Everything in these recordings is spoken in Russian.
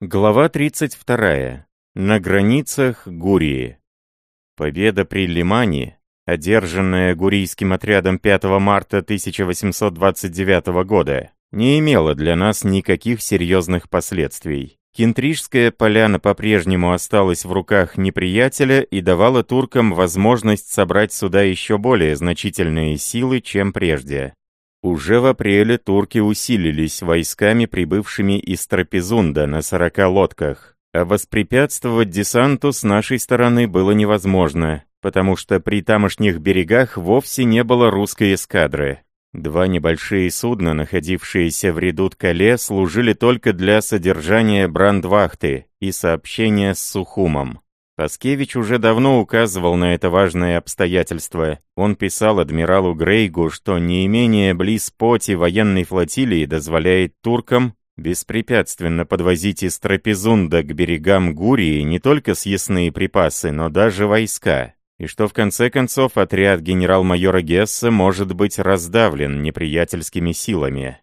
Глава 32. На границах Гурии. Победа при Лимане, одержанная гурийским отрядом 5 марта 1829 года, не имела для нас никаких серьезных последствий. Кентрижская поляна по-прежнему осталась в руках неприятеля и давала туркам возможность собрать сюда еще более значительные силы, чем прежде. Уже в апреле турки усилились войсками, прибывшими из Трапезунда на 40 лодках, а воспрепятствовать десанту с нашей стороны было невозможно, потому что при тамошних берегах вовсе не было русской эскадры. Два небольшие судна, находившиеся в Редут-Кале, служили только для содержания брандвахты и сообщения с Сухумом. Паскевич уже давно указывал на это важное обстоятельство. Он писал адмиралу Грейгу, что неимение близ поти военной флотилии дозволяет туркам беспрепятственно подвозить из Трапезунда к берегам Гурии не только съестные припасы, но даже войска, и что в конце концов отряд генерал-майора Гесса может быть раздавлен неприятельскими силами.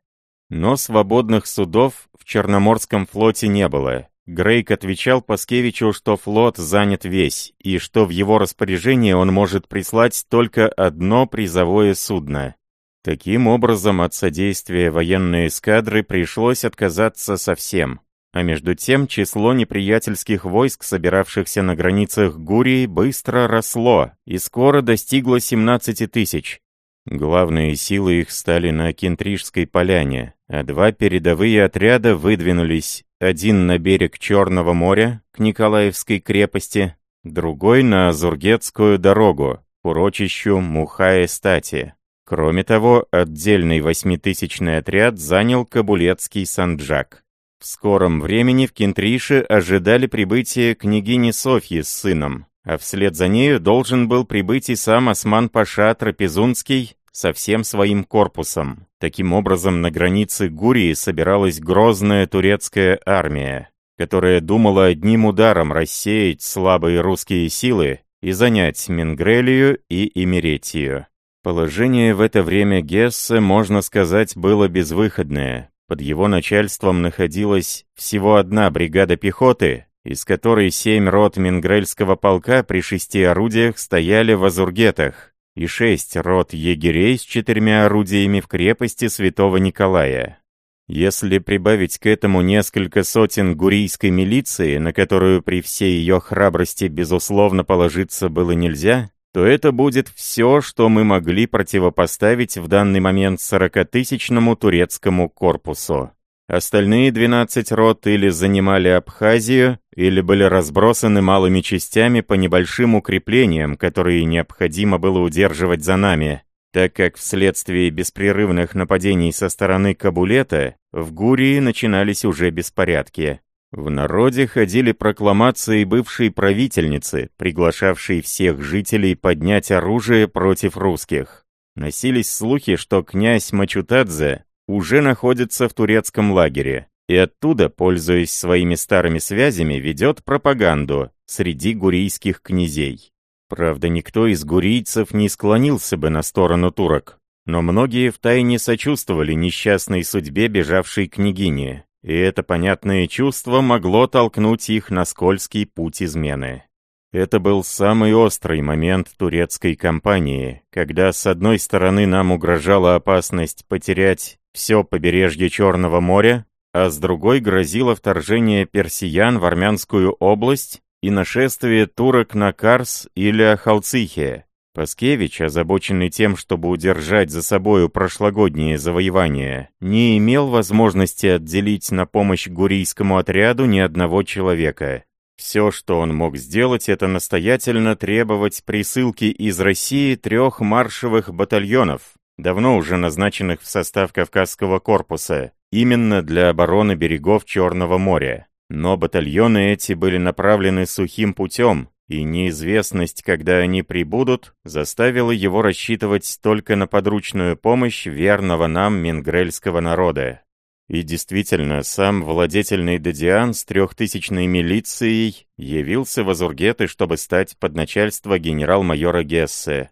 Но свободных судов в Черноморском флоте не было, Грейк отвечал Паскевичу, что флот занят весь, и что в его распоряжении он может прислать только одно призовое судно. Таким образом, от содействия военной эскадры пришлось отказаться совсем. А между тем, число неприятельских войск, собиравшихся на границах Гурии, быстро росло и скоро достигло 17 тысяч. Главные силы их стали на Кентрижской поляне, а два передовые отряда выдвинулись один на берег Черного моря, к Николаевской крепости, другой на Зургетскую дорогу, к урочищу Мухае-Стати. Кроме того, отдельный восьмитысячный отряд занял Кабулецкий Санджак. В скором времени в Кентрише ожидали прибытия княгини Софьи с сыном, а вслед за нею должен был прибыть и сам Осман-Паша Трапезунский со всем своим корпусом. Таким образом, на границе Гурии собиралась грозная турецкая армия, которая думала одним ударом рассеять слабые русские силы и занять Менгрелию и Имеретию. Положение в это время Гессе, можно сказать, было безвыходное. Под его начальством находилась всего одна бригада пехоты, из которой семь рот Менгрельского полка при шести орудиях стояли в Азургетах, и шесть рот егерей с четырьмя орудиями в крепости Святого Николая. Если прибавить к этому несколько сотен гурийской милиции, на которую при всей ее храбрости безусловно положиться было нельзя, то это будет все, что мы могли противопоставить в данный момент сорокатысячному турецкому корпусу. Остальные 12 рот или занимали Абхазию, или были разбросаны малыми частями по небольшим укреплениям, которые необходимо было удерживать за нами, так как вследствие беспрерывных нападений со стороны Кабулета в Гурии начинались уже беспорядки. В народе ходили прокламации бывшей правительницы, приглашавшей всех жителей поднять оружие против русских. Носились слухи, что князь Мачутадзе уже находится в турецком лагере и оттуда, пользуясь своими старыми связями, ведет пропаганду среди гурийских князей. Правда, никто из гурийцев не склонился бы на сторону турок, но многие втайне сочувствовали несчастной судьбе бежавшей княгини, и это понятное чувство могло толкнуть их на скользкий путь измены. Это был самый острый момент турецкой кампании, когда с одной стороны нам угрожала опасность потерять все побережье Черного моря, а с другой грозило вторжение персиян в Армянскую область и нашествие турок на Карс или Ахалцихе. Паскевич, озабоченный тем, чтобы удержать за собою прошлогодние завоевания, не имел возможности отделить на помощь гурийскому отряду ни одного человека. Все, что он мог сделать, это настоятельно требовать присылки из России трех маршевых батальонов, давно уже назначенных в состав Кавказского корпуса, именно для обороны берегов Черного моря. Но батальоны эти были направлены сухим путем, и неизвестность, когда они прибудут, заставила его рассчитывать только на подручную помощь верного нам мингрельского народа. И действительно, сам владетельный Дадиан с трехтысячной милицией явился в Азургеты, чтобы стать под начальство генерал-майора Гессе,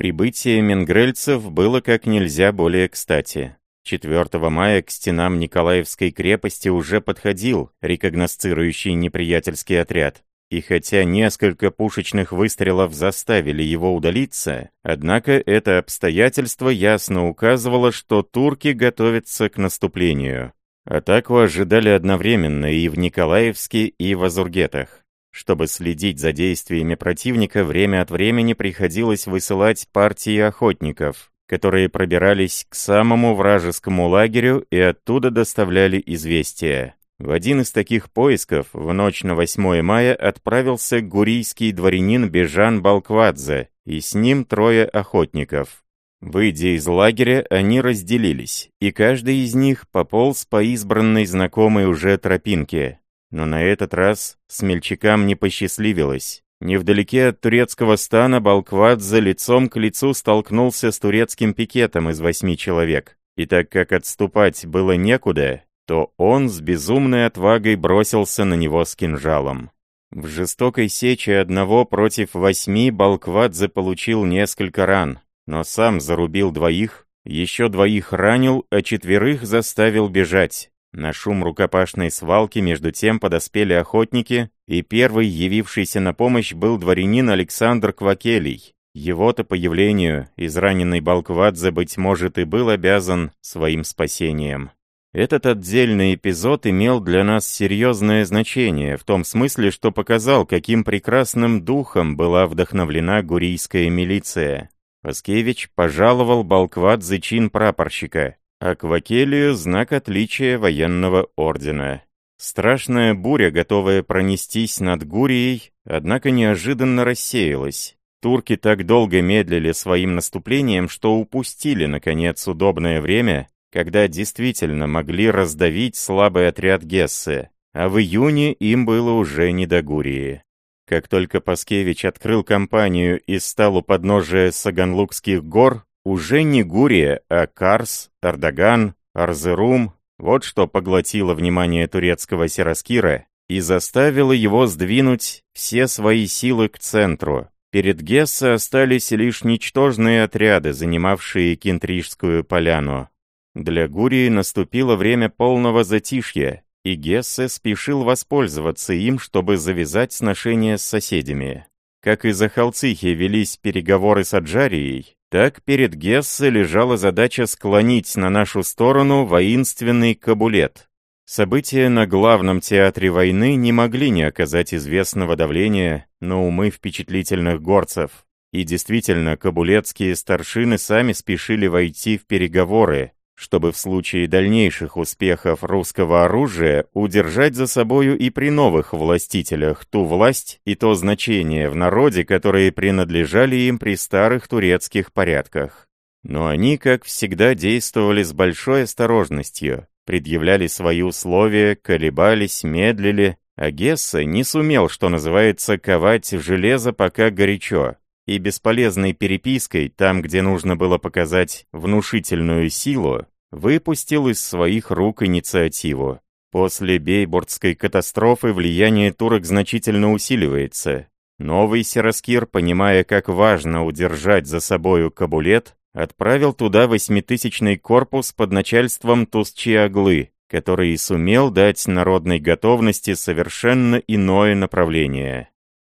Прибытие менгрельцев было как нельзя более кстати. 4 мая к стенам Николаевской крепости уже подходил рекогносцирующий неприятельский отряд. И хотя несколько пушечных выстрелов заставили его удалиться, однако это обстоятельство ясно указывало, что турки готовятся к наступлению. Атаку ожидали одновременно и в Николаевске, и в Азургетах. Чтобы следить за действиями противника, время от времени приходилось высылать партии охотников, которые пробирались к самому вражескому лагерю и оттуда доставляли известия. В один из таких поисков в ночь на 8 мая отправился гурийский дворянин Бежан Балквадзе, и с ним трое охотников. Выйдя из лагеря, они разделились, и каждый из них пополз по избранной знакомой уже тропинке. Но на этот раз смельчакам не посчастливилось. Невдалеке от турецкого стана Балквадзе лицом к лицу столкнулся с турецким пикетом из восьми человек. И так как отступать было некуда, то он с безумной отвагой бросился на него с кинжалом. В жестокой сече одного против восьми Балквадзе получил несколько ран, но сам зарубил двоих, еще двоих ранил, а четверых заставил бежать. На шум рукопашной свалки между тем подоспели охотники, и первый, явившийся на помощь, был дворянин Александр Квакелий. Его-то появлению израненный Балквадзе, быть может, и был обязан своим спасением. Этот отдельный эпизод имел для нас серьезное значение, в том смысле, что показал, каким прекрасным духом была вдохновлена гурийская милиция. Паскевич пожаловал Балквадзе чин прапорщика, а Квакелию знак отличия военного ордена. Страшная буря, готовая пронестись над Гурией, однако неожиданно рассеялась. Турки так долго медлили своим наступлением, что упустили, наконец, удобное время, когда действительно могли раздавить слабый отряд Гессы, а в июне им было уже не до Гурии. Как только Паскевич открыл кампанию и стал у подножия Саганлукских гор, уже не Гурия, а Карс, Ардаган, Арзерум, вот что поглотило внимание турецкого Сераскира и заставило его сдвинуть все свои силы к центру. Перед Гессе остались лишь ничтожные отряды, занимавшие Кентрижскую поляну. Для Гурии наступило время полного затишья, и Гессе спешил воспользоваться им, чтобы завязать сношения с соседями. Как и за Халцихи велись переговоры с Аджарией, так перед Гессе лежала задача склонить на нашу сторону воинственный Кабулет. События на главном театре войны не могли не оказать известного давления на умы впечатлительных горцев. И действительно, кабулетские старшины сами спешили войти в переговоры, чтобы в случае дальнейших успехов русского оружия удержать за собою и при новых властителях ту власть и то значение в народе, которые принадлежали им при старых турецких порядках. Но они, как всегда, действовали с большой осторожностью, предъявляли свои условия, колебались, медлили, а Гесса не сумел, что называется, ковать железо пока горячо, и бесполезной перепиской, там, где нужно было показать внушительную силу, выпустил из своих рук инициативу. После Бейбордской катастрофы влияние турок значительно усиливается. Новый Сераскир, понимая, как важно удержать за собою Кабулет, отправил туда восьмитысячный корпус под начальством Тусчи-Аглы, который сумел дать народной готовности совершенно иное направление.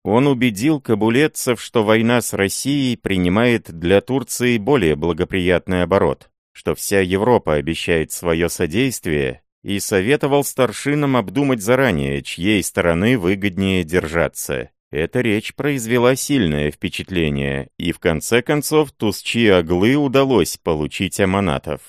Он убедил кабулетцев, что война с Россией принимает для Турции более благоприятный оборот, что вся Европа обещает свое содействие, и советовал старшинам обдумать заранее, чьей стороны выгоднее держаться. Эта речь произвела сильное впечатление, и в конце концов Тусчи Аглы удалось получить аманатов.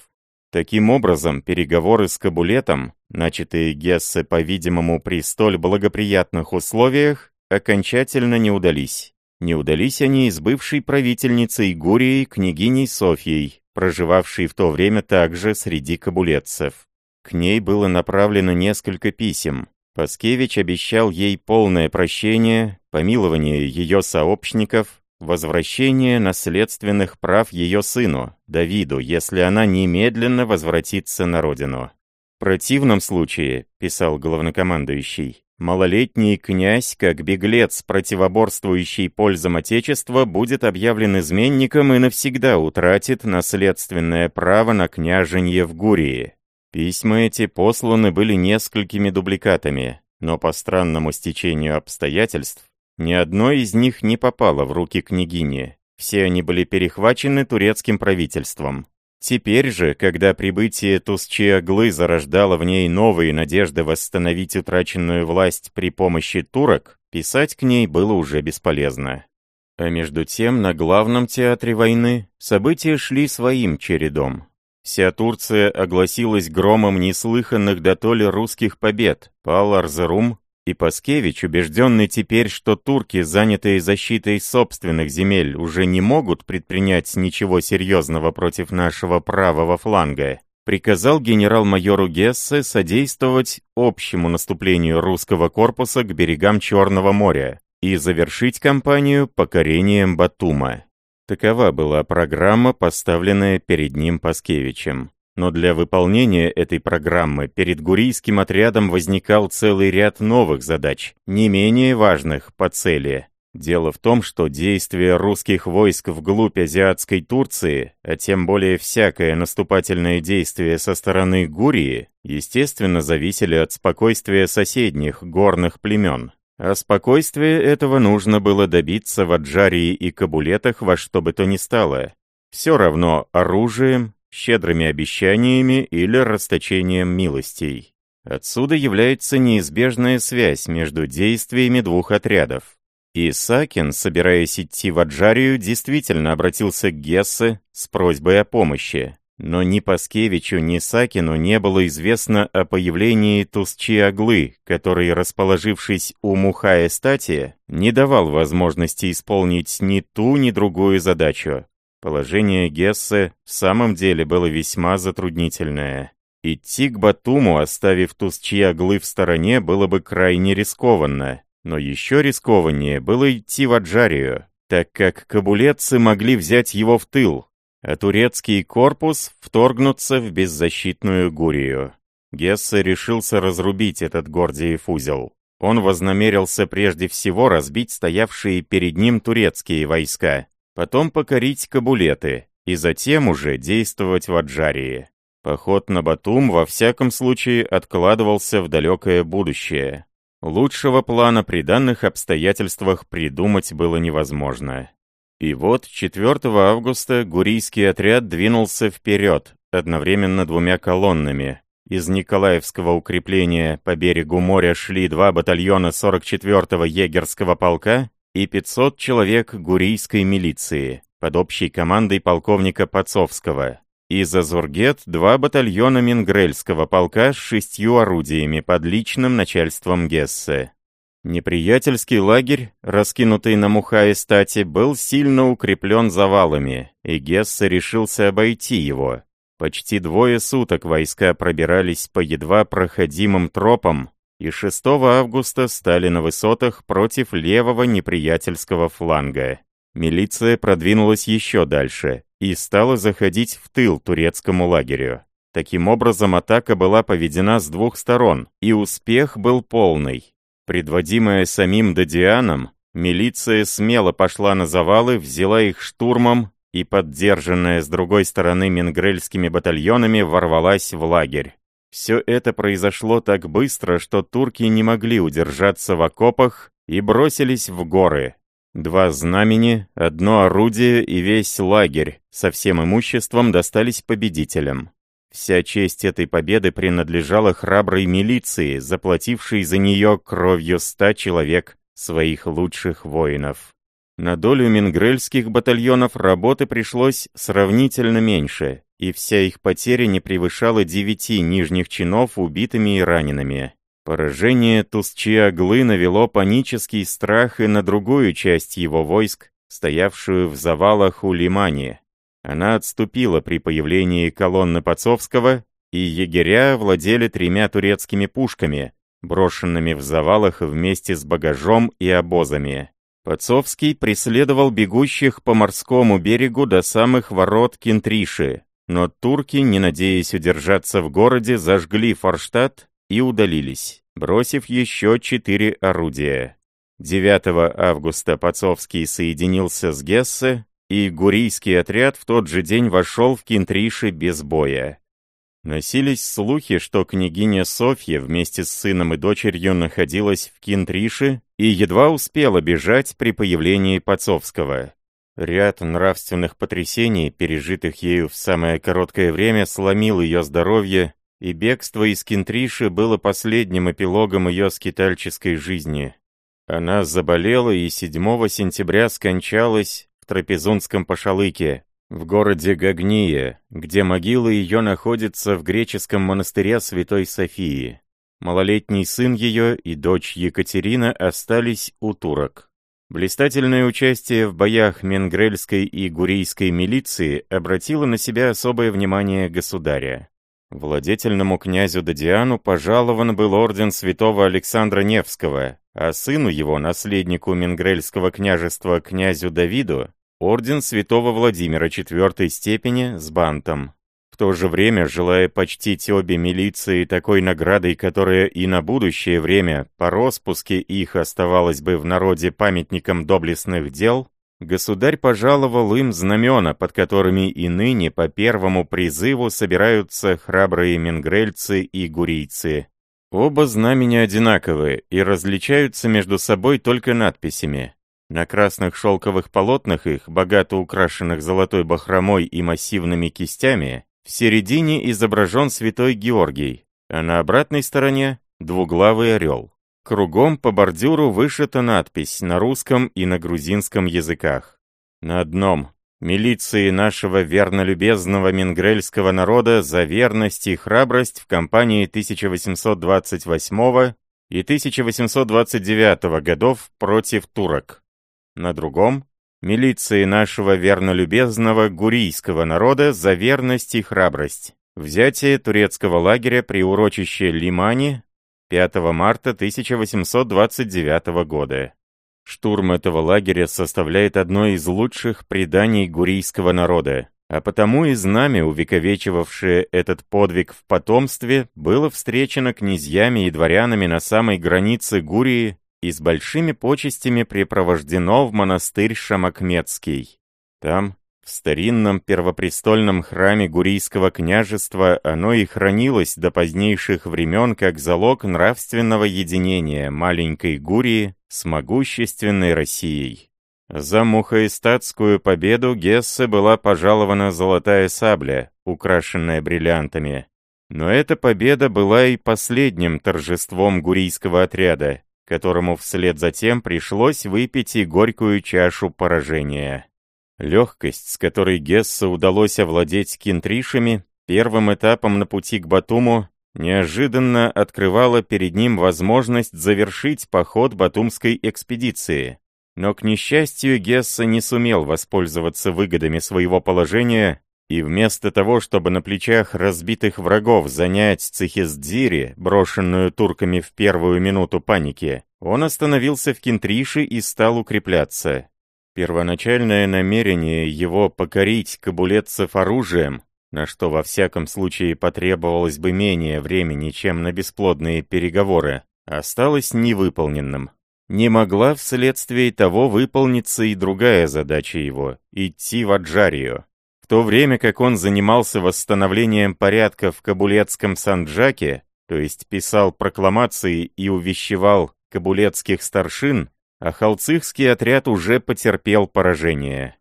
Таким образом, переговоры с Кабулетом, начатые Гессе, по-видимому, при столь благоприятных условиях, окончательно не удались. Не удались они с бывшей правительницей Гурией, княгиней Софьей, проживавшей в то время также среди кабулетцев. К ней было направлено несколько писем. Паскевич обещал ей полное прощение, помилование ее сообщников, возвращение наследственных прав ее сыну, Давиду, если она немедленно возвратится на родину. В противном случае, писал главнокомандующий, малолетний князь, как беглец, противоборствующий пользам Отечества, будет объявлен изменником и навсегда утратит наследственное право на княженье в Гурии. Письма эти посланы были несколькими дубликатами, но по странному стечению обстоятельств ни одно из них не попало в руки княгини. Все они были перехвачены турецким правительством. Теперь же, когда прибытие Тусчи-Аглы зарождало в ней новые надежды восстановить утраченную власть при помощи турок, писать к ней было уже бесполезно. А между тем, на главном театре войны события шли своим чередом. Вся Турция огласилась громом неслыханных дотоле русских побед. Пал Арзерум, и Паскевич, убежденный теперь, что турки, занятые защитой собственных земель, уже не могут предпринять ничего серьезного против нашего правого фланга, приказал генерал-майору Гессе содействовать общему наступлению русского корпуса к берегам Черного моря и завершить кампанию покорением Батума. Такова была программа, поставленная перед ним Паскевичем. Но для выполнения этой программы перед гурийским отрядом возникал целый ряд новых задач, не менее важных по цели. Дело в том, что действия русских войск вглубь азиатской Турции, а тем более всякое наступательное действие со стороны Гурии, естественно, зависели от спокойствия соседних горных племен. А спокойствия этого нужно было добиться в Аджарии и Кабулетах во что бы то ни стало. Все равно оружием, щедрыми обещаниями или расточением милостей. Отсюда является неизбежная связь между действиями двух отрядов. И Сакин, собираясь идти в Аджарию, действительно обратился к Гессе с просьбой о помощи. Но ни Паскевичу, ни Сакину не было известно о появлении Тусчи-Аглы, который, расположившись у Мухая стати, не давал возможности исполнить ни ту, ни другую задачу. Положение Гессе в самом деле было весьма затруднительное. Идти к Батуму, оставив Тусчи-Аглы в стороне, было бы крайне рискованно. Но еще рискованнее было идти в Аджарию, так как кабулетцы могли взять его в тыл, а турецкий корпус вторгнуться в беззащитную Гурию. Гессе решился разрубить этот Гордиев узел. Он вознамерился прежде всего разбить стоявшие перед ним турецкие войска, потом покорить Кабулеты и затем уже действовать в Аджарии. Поход на Батум во всяком случае откладывался в далекое будущее. Лучшего плана при данных обстоятельствах придумать было невозможно. И вот 4 августа гурийский отряд двинулся вперед, одновременно двумя колоннами. Из Николаевского укрепления по берегу моря шли два батальона 44-го егерского полка и 500 человек гурийской милиции под общей командой полковника Пацовского. И за Зургет два батальона Мингрельского полка с шестью орудиями под личным начальством Гессе. Неприятельский лагерь, раскинутый на Мухае стати, был сильно укреплен завалами, и Гессе решился обойти его. Почти двое суток войска пробирались по едва проходимым тропам, и 6 августа стали на высотах против левого неприятельского фланга. Милиция продвинулась еще дальше и стала заходить в тыл турецкому лагерю. Таким образом, атака была поведена с двух сторон, и успех был полный. Предводимая самим Дадианом, милиция смело пошла на завалы, взяла их штурмом и, поддержанная с другой стороны мингрельскими батальонами, ворвалась в лагерь. Все это произошло так быстро, что турки не могли удержаться в окопах и бросились в горы. Два знамени, одно орудие и весь лагерь со всем имуществом достались победителям. Вся честь этой победы принадлежала храброй милиции, заплатившей за нее кровью ста человек своих лучших воинов. На долю мингрельских батальонов работы пришлось сравнительно меньше, и вся их потеря не превышала девяти нижних чинов убитыми и ранеными. Поражение Тусчи-Аглы навело панический страх и на другую часть его войск, стоявшую в завалах у Лимани. Она отступила при появлении колонны Пацовского, и егеря владели тремя турецкими пушками, брошенными в завалах вместе с багажом и обозами. Пацовский преследовал бегущих по морскому берегу до самых ворот Кентриши, но турки, не надеясь удержаться в городе, зажгли Форштадт и удалились, бросив еще четыре орудия. 9 августа Пацовский соединился с Гессе, и гурийский отряд в тот же день вошел в Кинтриши без боя. Носились слухи, что княгиня Софья вместе с сыном и дочерью находилась в Кинтрише и едва успела бежать при появлении Пацовского. Ряд нравственных потрясений, пережитых ею в самое короткое время, сломил ее здоровье, и бегство из Кинтриши было последним эпилогом ее скитальческой жизни. Она заболела и 7 сентября скончалась в Трапезунском Пашалыке, в городе Гагния, где могила ее находится в греческом монастыре Святой Софии. Малолетний сын ее и дочь Екатерина остались у турок. Блистательное участие в боях Менгрельской и Гурийской милиции обратило на себя особое внимание государя. Владетельному князю Дадиану пожалован был орден святого Александра Невского, а сыну его, наследнику Менгрельского княжества князю Давиду, орден святого Владимира четвертой степени с бантом. В то же время, желая почтить обе милиции такой наградой, которая и на будущее время по распуске их оставалась бы в народе памятником доблестных дел, государь пожаловал им знамена, под которыми и ныне по первому призыву собираются храбрые менгрельцы и гурийцы. Оба знамени одинаковые и различаются между собой только надписями. На красных шелковых полотнах их, богато украшенных золотой бахромой и массивными кистями, в середине изображен святой Георгий, а на обратной стороне — двуглавый орел. Кругом по бордюру вышита надпись на русском и на грузинском языках. На одном «Милиции нашего вернолюбезного мингрельского народа за верность и храбрость в кампании 1828 и 1829 годов против турок». На другом милиции нашего вернолюбезного гурийского народа за верность и храбрость. Взятие турецкого лагеря при урочище Лимани 5 марта 1829 года. Штурм этого лагеря составляет одно из лучших преданий гурийского народа, а потому и знамя, увековечивавшее этот подвиг в потомстве, было встречено князьями и дворянами на самой границе Гурии и с большими почестями припровождено в монастырь Шамакметский. Там, в старинном первопрестольном храме Гурийского княжества, оно и хранилось до позднейших времен как залог нравственного единения маленькой Гурии с могущественной Россией. За мухоэстатскую победу Гессе была пожалована золотая сабля, украшенная бриллиантами. Но эта победа была и последним торжеством гурийского отряда, которому вслед за тем пришлось выпить и горькую чашу поражения. Легкость, с которой Гесса удалось овладеть кинтришами, первым этапом на пути к Батуму, неожиданно открывала перед ним возможность завершить поход Батумской экспедиции. Но, к несчастью, Гесса не сумел воспользоваться выгодами своего положения и вместо того, чтобы на плечах разбитых врагов занять Цихиздзири, брошенную турками в первую минуту паники, он остановился в Кентрише и стал укрепляться. Первоначальное намерение его покорить кабулетцев оружием, на что во всяком случае потребовалось бы менее времени, чем на бесплодные переговоры, осталось невыполненным. Не могла вследствие того выполниться и другая задача его — идти в Аджарию. То время как он занимался восстановлением порядка в Кабулетском Санджаке, то есть писал прокламации и увещевал кабулетских старшин, а халцихский отряд уже потерпел поражение.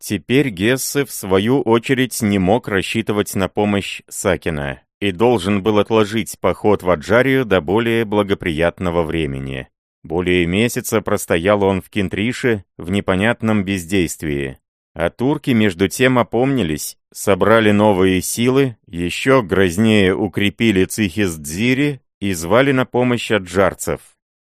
Теперь Гессе, в свою очередь, не мог рассчитывать на помощь Сакина и должен был отложить поход в Аджарию до более благоприятного времени. Более месяца простоял он в Кентрише в непонятном бездействии. А турки между тем опомнились, собрали новые силы, еще грознее укрепили Цихиздзири и звали на помощь аджарцев.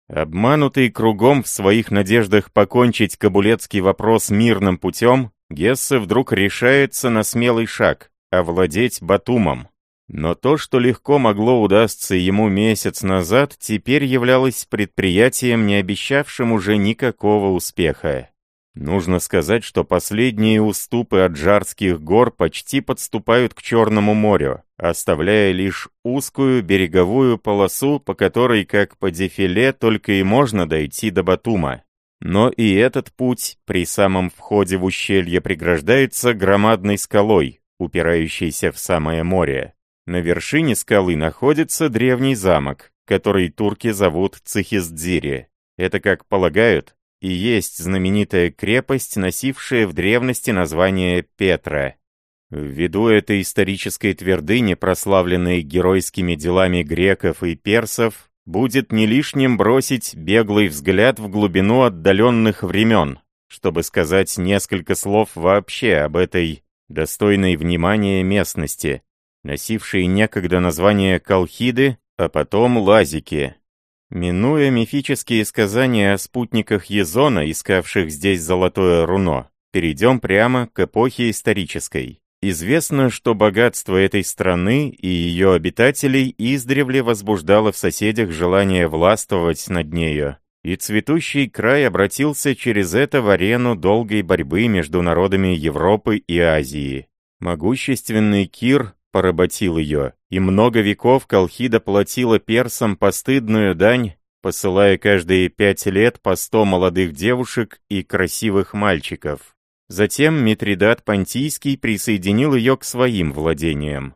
Обманутый кругом в своих надеждах покончить кабулетский вопрос мирным путем, Гессе вдруг решается на смелый шаг — овладеть Батумом. Но то, что легко могло удастся ему месяц назад, теперь являлось предприятием, не обещавшим уже никакого успеха. Нужно сказать, что последние уступы Аджарских гор почти подступают к Черному морю, оставляя лишь узкую береговую полосу, по которой, как по дефиле, только и можно дойти до Батума. Но и этот путь при самом входе в ущелье преграждается громадной скалой, упирающейся в самое море. На вершине скалы находится древний замок, который турки зовут Цихиздзири. Это, как полагают, и есть знаменитая крепость, носившая в древности название Петра. Ввиду этой исторической твердыни, прославленной геройскими делами греков и персов, будет не лишним бросить беглый взгляд в глубину отдаленных времен, чтобы сказать несколько слов вообще об этой достойной внимания местности, носившей некогда название Колхиды, а потом Лазики. Минуя мифические сказания о спутниках Езона, искавших здесь золотое руно, перейдем прямо к эпохе исторической. Известно, что богатство этой страны и ее обитателей издревле возбуждало в соседях желание властвовать над нею, и цветущий край обратился через это в арену долгой борьбы между народами Европы и Азии. Могущественный Кир поработил ее, и много веков Колхида платила персам постыдную дань, посылая каждые пять лет по сто молодых девушек и красивых мальчиков. Затем Митридат Понтийский присоединил ее к своим владениям.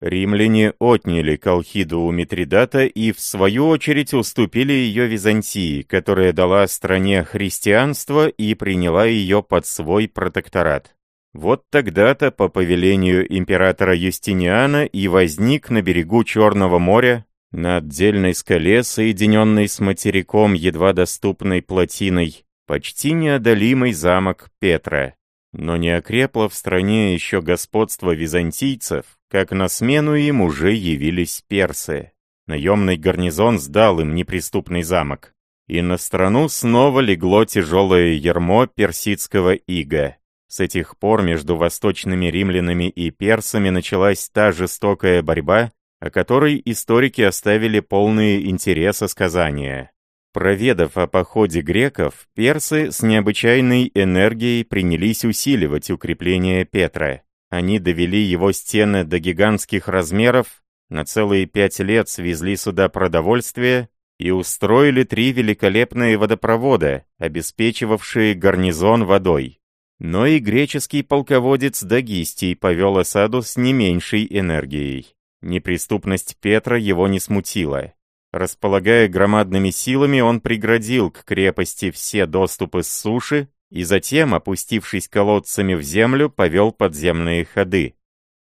Римляне отняли Колхиду у Митридата и, в свою очередь, уступили ее Византии, которая дала стране христианство и приняла ее под свой протекторат. Вот тогда-то, по повелению императора Юстиниана, и возник на берегу Черного моря, на отдельной скале, соединенной с материком едва доступной плотиной, почти неодолимый замок Петра. Но не окрепло в стране еще господство византийцев, как на смену им уже явились персы. Наемный гарнизон сдал им неприступный замок. И на страну снова легло тяжелое ярмо персидского ига. С этих пор между восточными римлянами и персами началась та жестокая борьба, о которой историки оставили полные интереса сказания. Проведав о походе греков, персы с необычайной энергией принялись усиливать укрепление Петра. Они довели его стены до гигантских размеров, на целые пять лет свезли сюда продовольствие и устроили три великолепные водопровода, обеспечивавшие гарнизон водой. Но и греческий полководец Дагистий повел осаду с не меньшей энергией. Неприступность Петра его не смутила. Располагая громадными силами, он преградил к крепости все доступы с суши и затем, опустившись колодцами в землю, повел подземные ходы.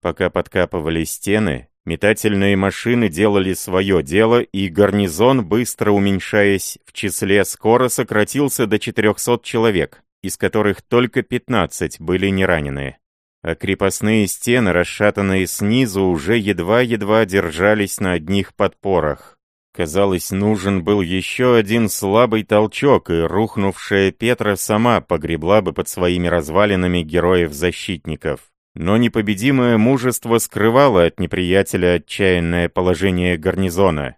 Пока подкапывали стены, метательные машины делали свое дело, и гарнизон, быстро уменьшаясь в числе, скоро сократился до 400 человек из которых только 15 были не ранены. А крепостные стены, расшатанные снизу, уже едва-едва держались на одних подпорах. Казалось, нужен был еще один слабый толчок, и рухнувшая Петра сама погребла бы под своими развалинами героев-защитников. Но непобедимое мужество скрывало от неприятеля отчаянное положение гарнизона.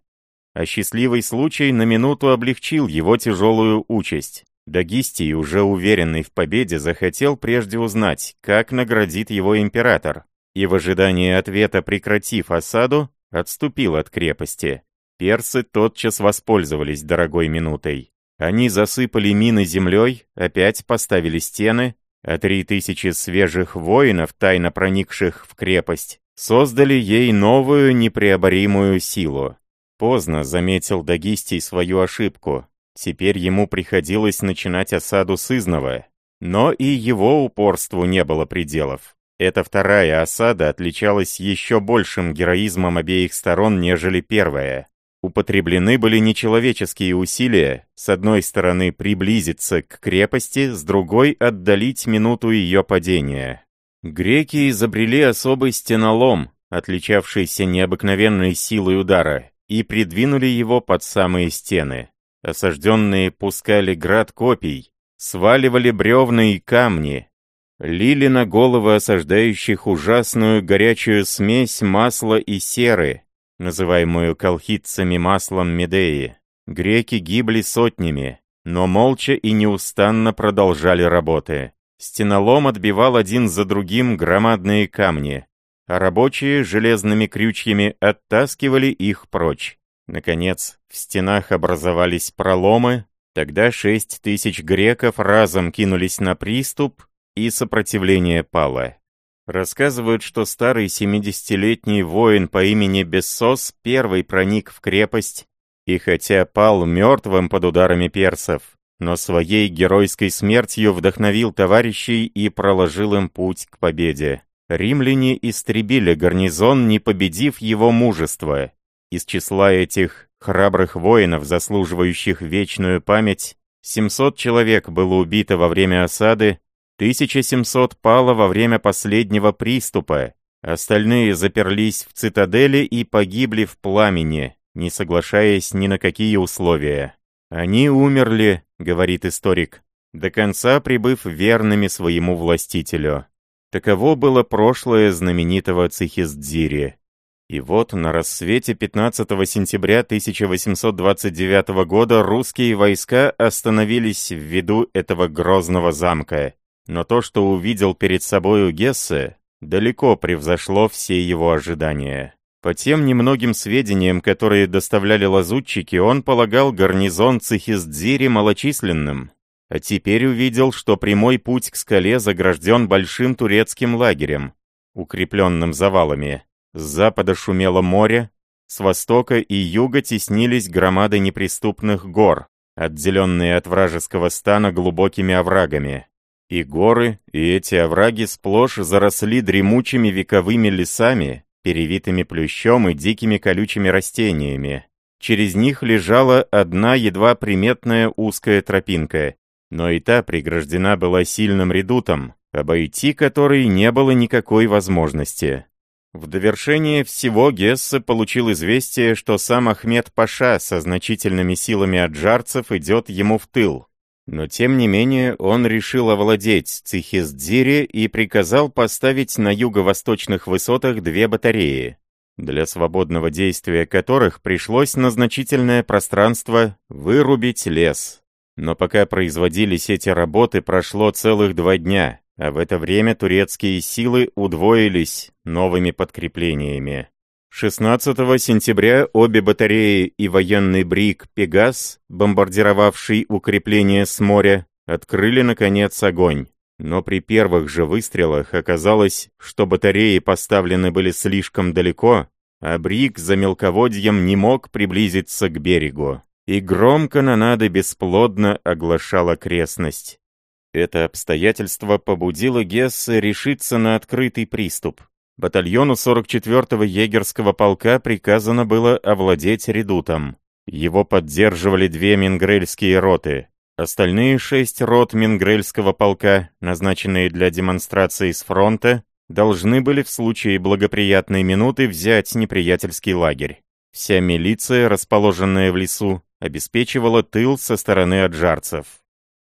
А счастливый случай на минуту облегчил его тяжелую участь. Дагистий, уже уверенный в победе, захотел прежде узнать, как наградит его император, и в ожидании ответа, прекратив осаду, отступил от крепости. Персы тотчас воспользовались дорогой минутой. Они засыпали мины землей, опять поставили стены, а три тысячи свежих воинов, тайно проникших в крепость, создали ей новую непреоборимую силу. Поздно заметил Дагистий свою ошибку. Теперь ему приходилось начинать осаду с изного. Но и его упорству не было пределов. Эта вторая осада отличалась еще большим героизмом обеих сторон, нежели первая. Употреблены были нечеловеческие усилия, с одной стороны приблизиться к крепости, с другой отдалить минуту ее падения. Греки изобрели особый стенолом, отличавшийся необыкновенной силой удара, и придвинули его под самые стены. Осажденные пускали град копий, сваливали бревна и камни, лили на головы осаждающих ужасную горячую смесь масла и серы, называемую колхидцами маслом Медеи. Греки гибли сотнями, но молча и неустанно продолжали работы. Стенолом отбивал один за другим громадные камни, а рабочие железными крючьями оттаскивали их прочь. Наконец, в стенах образовались проломы, тогда шесть тысяч греков разом кинулись на приступ, и сопротивление пало. Рассказывают, что старый 70-летний воин по имени Бессос первый проник в крепость, и хотя пал мертвым под ударами персов, но своей геройской смертью вдохновил товарищей и проложил им путь к победе. Римляне истребили гарнизон, не победив его мужество. Из числа этих храбрых воинов, заслуживающих вечную память, 700 человек было убито во время осады, 1700 пало во время последнего приступа, остальные заперлись в цитадели и погибли в пламени, не соглашаясь ни на какие условия. «Они умерли», — говорит историк, — «до конца прибыв верными своему властителю». Таково было прошлое знаменитого Цихиздзири. И вот на рассвете 15 сентября 1829 года русские войска остановились в виду этого грозного замка. Но то, что увидел перед собою Гессе, далеко превзошло все его ожидания. По тем немногим сведениям, которые доставляли лазутчики, он полагал гарнизон Цихиздзири малочисленным, а теперь увидел, что прямой путь к скале загражден большим турецким лагерем, укрепленным завалами. С запада шумело море, с востока и юга теснились громады неприступных гор, отделенные от вражеского стана глубокими оврагами. И горы, и эти овраги сплошь заросли дремучими вековыми лесами, перевитыми плющом и дикими колючими растениями. Через них лежала одна едва приметная узкая тропинка, но и та преграждена была сильным редутом, обойти который не было никакой возможности. В довершение всего Гессе получил известие, что сам Ахмед Паша со значительными силами аджарцев идет ему в тыл, но тем не менее он решил овладеть Цихиздзире и приказал поставить на юго-восточных высотах две батареи, для свободного действия которых пришлось на значительное пространство вырубить лес. Но пока производились эти работы, прошло целых два дня, а в это время турецкие силы удвоились новыми подкреплениями. 16 сентября обе батареи и военный бриг «Пегас», бомбардировавший укрепление с моря, открыли, наконец, огонь. Но при первых же выстрелах оказалось, что батареи поставлены были слишком далеко, а бриг за мелководьем не мог приблизиться к берегу. И громко канонады бесплодно оглашал окрестность. Это обстоятельство побудило Гесса решиться на открытый приступ. Батальону 44-го егерского полка приказано было овладеть редутом. Его поддерживали две мингрельские роты. Остальные шесть рот мингрельского полка, назначенные для демонстрации с фронта, должны были в случае благоприятной минуты взять неприятельский лагерь. Вся милиция, расположенная в лесу, обеспечивала тыл со стороны аджарцев.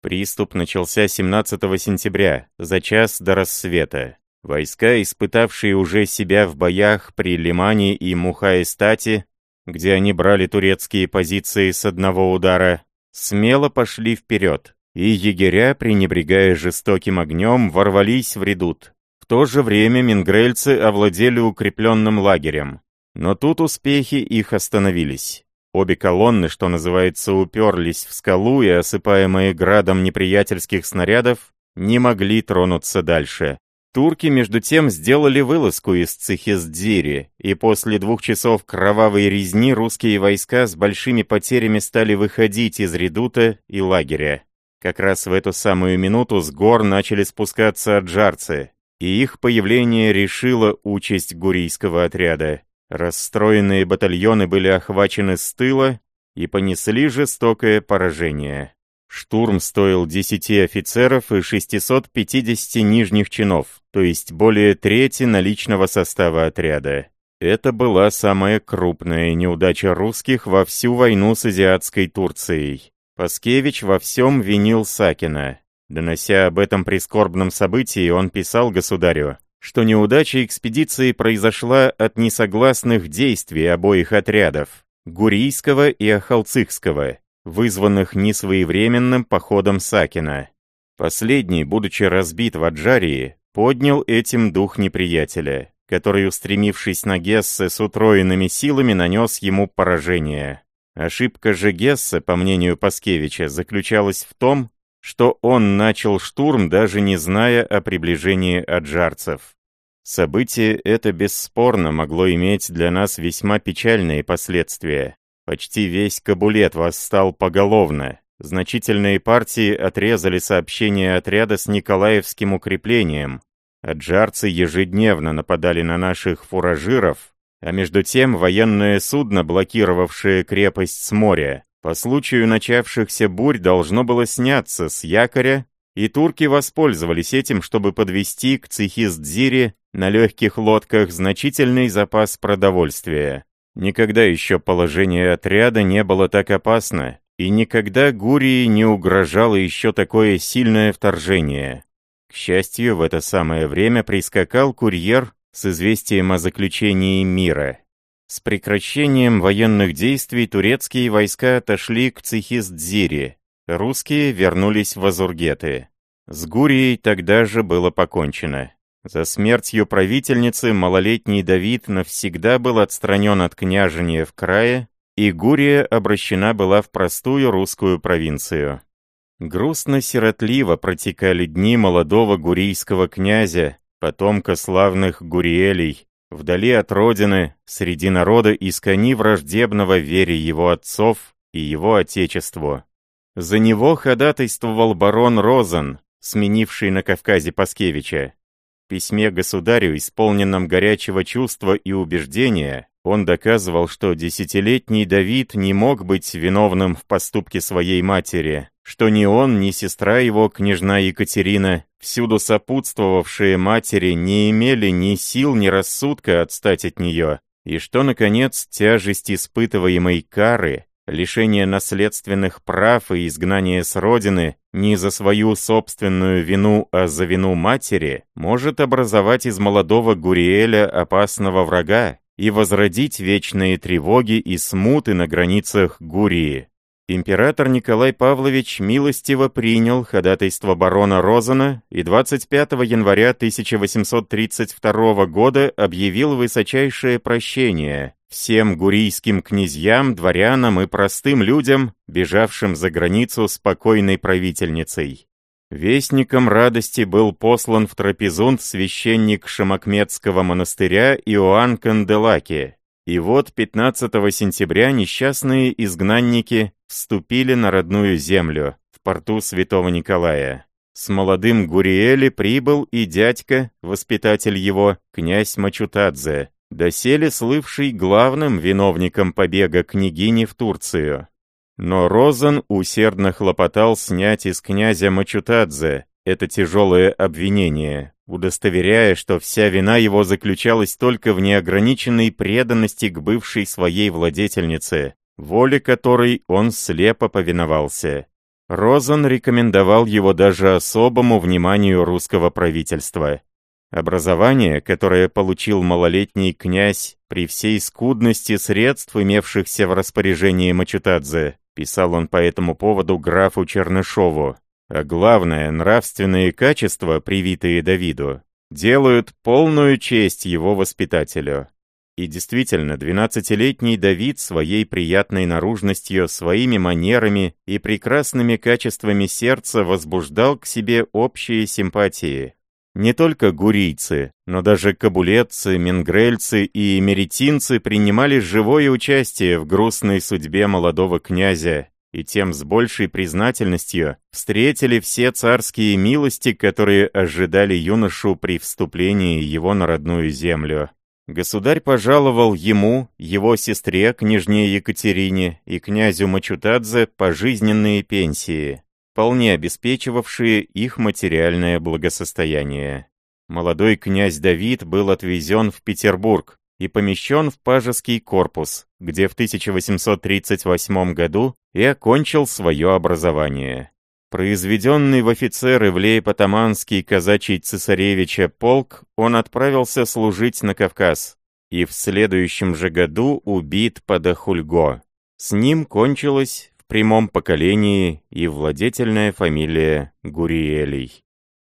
Приступ начался 17 сентября, за час до рассвета. Войска, испытавшие уже себя в боях при Лимане и Мухаестате, где они брали турецкие позиции с одного удара, смело пошли вперед, и егеря, пренебрегая жестоким огнем, ворвались в редут. В то же время мингрельцы овладели укрепленным лагерем. Но тут успехи их остановились. Обе колонны, что называется, уперлись в скалу и, осыпаемые градом неприятельских снарядов, не могли тронуться дальше. Турки, между тем, сделали вылазку из Цихездири, и после двух часов кровавой резни русские войска с большими потерями стали выходить из редута и лагеря. Как раз в эту самую минуту с гор начали спускаться аджарцы, и их появление решило участь гурийского отряда. Расстроенные батальоны были охвачены с тыла и понесли жестокое поражение. Штурм стоил 10 офицеров и 650 нижних чинов, то есть более трети наличного состава отряда. Это была самая крупная неудача русских во всю войну с азиатской Турцией. Паскевич во всем винил Сакина. Донося об этом прискорбном событии, он писал государю, что неудача экспедиции произошла от несогласных действий обоих отрядов, Гурийского и Ахалцихского, вызванных несвоевременным походом Сакина. Последний, будучи разбит в Аджарии, поднял этим дух неприятеля, который, устремившись на Гессе с утроенными силами, нанес ему поражение. Ошибка же Гессе, по мнению Паскевича, заключалась в том, что он начал штурм, даже не зная о приближении аджарцев. Событие это бесспорно могло иметь для нас весьма печальные последствия. Почти весь Кабулет восстал поголовно. Значительные партии отрезали сообщение отряда с Николаевским укреплением. Аджарцы ежедневно нападали на наших фуражиров, а между тем военное судно, блокировавшее крепость с моря, по случаю начавшихся бурь должно было сняться с якоря, и турки воспользовались этим, чтобы подвести к Цихиздзире на легких лодках значительный запас продовольствия. Никогда еще положение отряда не было так опасно, и никогда Гурии не угрожало еще такое сильное вторжение. К счастью, в это самое время прискакал курьер с известием о заключении мира. С прекращением военных действий турецкие войска отошли к Цихиздзире, русские вернулись в Азургеты. С Гурией тогда же было покончено. За смертью правительницы малолетний Давид навсегда был отстранен от княжения в крае, и Гурия обращена была в простую русскую провинцию. Грустно-сиротливо протекали дни молодого гурийского князя, потомка славных гуриелей, вдали от родины, среди народа искони враждебного вере его отцов и его отечеству. За него ходатайствовал барон Розен, сменивший на Кавказе Паскевича. В письме государю, исполненном горячего чувства и убеждения, он доказывал, что десятилетний Давид не мог быть виновным в поступке своей матери, что ни он, ни сестра его, княжна Екатерина, всюду сопутствовавшие матери, не имели ни сил, ни рассудка отстать от нее, и что, наконец, тяжесть испытываемой кары, лишение наследственных прав и изгнание с родины не за свою собственную вину, а за вину матери, может образовать из молодого Гуриэля опасного врага и возродить вечные тревоги и смуты на границах Гурии. Император Николай Павлович милостиво принял ходатайство барона Розена и 25 января 1832 года объявил высочайшее прощение всем гурийским князьям, дворянам и простым людям, бежавшим за границу спокойной правительницей. Вестником радости был послан в Трапезунд священник Шамакметского монастыря Иоанн Канделаки, и вот 15 сентября несчастные изгнанники вступили на родную землю, в порту Святого Николая. С молодым Гуриэли прибыл и дядька, воспитатель его, князь Мачутадзе, доселе слывший главным виновником побега княгини в Турцию. Но Розан усердно хлопотал снять из князя Мачутадзе это тяжелое обвинение, удостоверяя, что вся вина его заключалась только в неограниченной преданности к бывшей своей владетельнице, воле которой он слепо повиновался. Розен рекомендовал его даже особому вниманию русского правительства. Образование, которое получил малолетний князь при всей скудности средств, имевшихся в распоряжении Мачутадзе, писал он по этому поводу графу Чернышову, а главное, нравственные качества, привитые Давиду, делают полную честь его воспитателю. И действительно, 12-летний Давид своей приятной наружностью, своими манерами и прекрасными качествами сердца возбуждал к себе общие симпатии. Не только гурийцы, но даже кабулетцы, менгрельцы и меретинцы принимали живое участие в грустной судьбе молодого князя и тем с большей признательностью встретили все царские милости, которые ожидали юношу при вступлении его на родную землю. Государь пожаловал ему, его сестре, княжне Екатерине и князю Мачутадзе пожизненные пенсии, вполне обеспечивавшие их материальное благосостояние. Молодой князь Давид был отвезен в Петербург, и помещен в пажеский корпус, где в 1838 году и окончил свое образование. Произведенный в офицеры в Лейпотаманский казачий цесаревича полк, он отправился служить на Кавказ, и в следующем же году убит под Ахульго. С ним кончилась в прямом поколении и владетельная фамилия Гуриэлей.